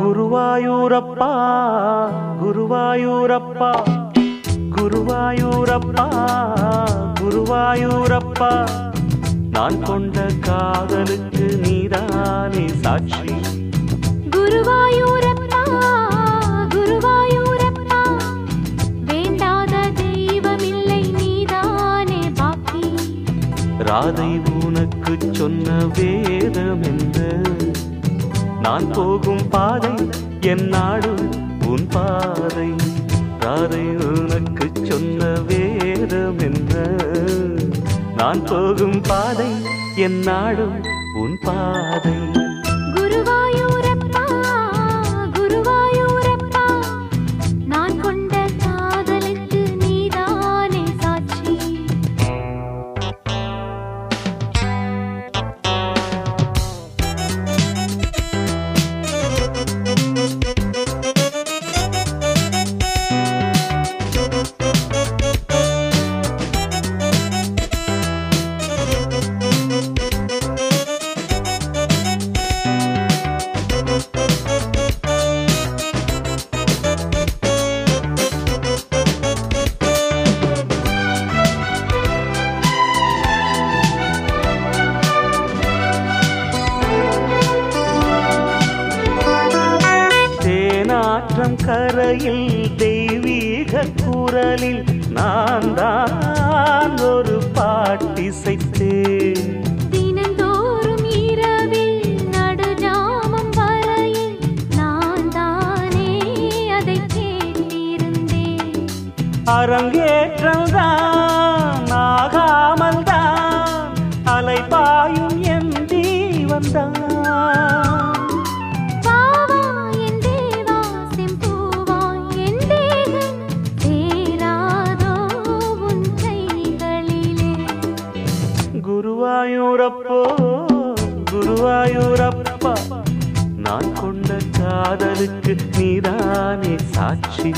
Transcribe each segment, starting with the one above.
குருவாயூரப்பா குருவாயூரப்பா குருவாயூரப்பா குருவாயூரப்பா. நான் கொண்ட காதலுக்கு நீதானே சாட்சி. ராதை உனக்கு சொன்ன வேதம் என்ன நான் போகும் பாதை என் நாடு உன் பாதை. ராதை உனக்கு சொன்ன வேதம் என்ன நான் போகும் பாதை என் நாடு உன் பாதை. தேனாற்றம் கரையில் தெய்வீக குரலில் நான் தான் ஒரு பாட்டிசைத்தேன் தினந்தோறும் இரவில் நடுஜாமம் வரையில் நான் தானே அதை கேட்டிருந்தேன். அரங்கேற்றம் தான் ஆகாமல் தான் அலைபாயும் என் தீவந்தான் குருவாயூரப்போ குருவாயூரப்பா நான் கொண்ட காதலுக்கு நீதானே சாட்சி.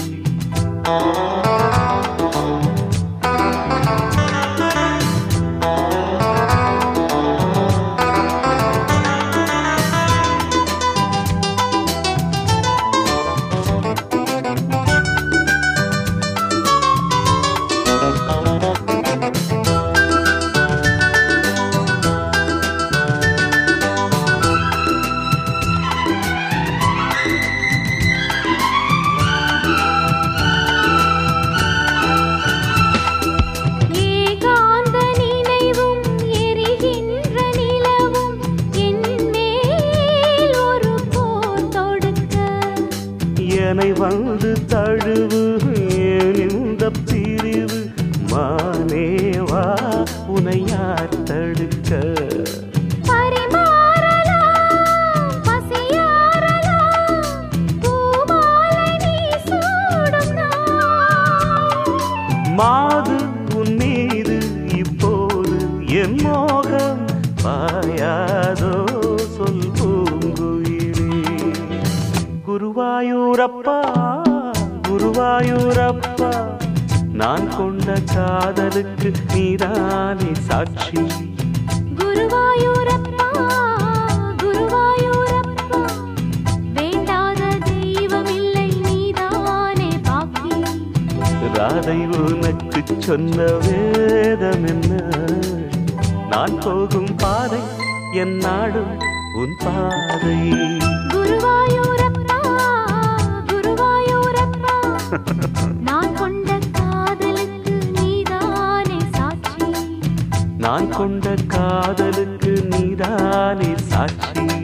என்னை வந்து தழுவு. ஏன் இந்த பிரிவு? மானேவா உனை யார் தடுக்க? மாது உன் மீது இப்போது என் மோகம் பாயாதோ? குருவாயூரப்பா குருவாயூரப்பா நான் கொண்ட காதலுக்கு நீதானே சாட்சி. குருவாயூரப்பா குருவாயூரப்பா வேண்டாத தெய்வமில்லை நீதானே பாக்கி. ராதை உனக்கு சொன்ன வேதம் என்ன? நான் போகும் பாதை என் நாடும் உன் பாதை. நான் கொண்ட காதலுக்கு நீதானே சாட்சி. நான் கொண்ட காதலுக்கு நீதானே சாட்சி.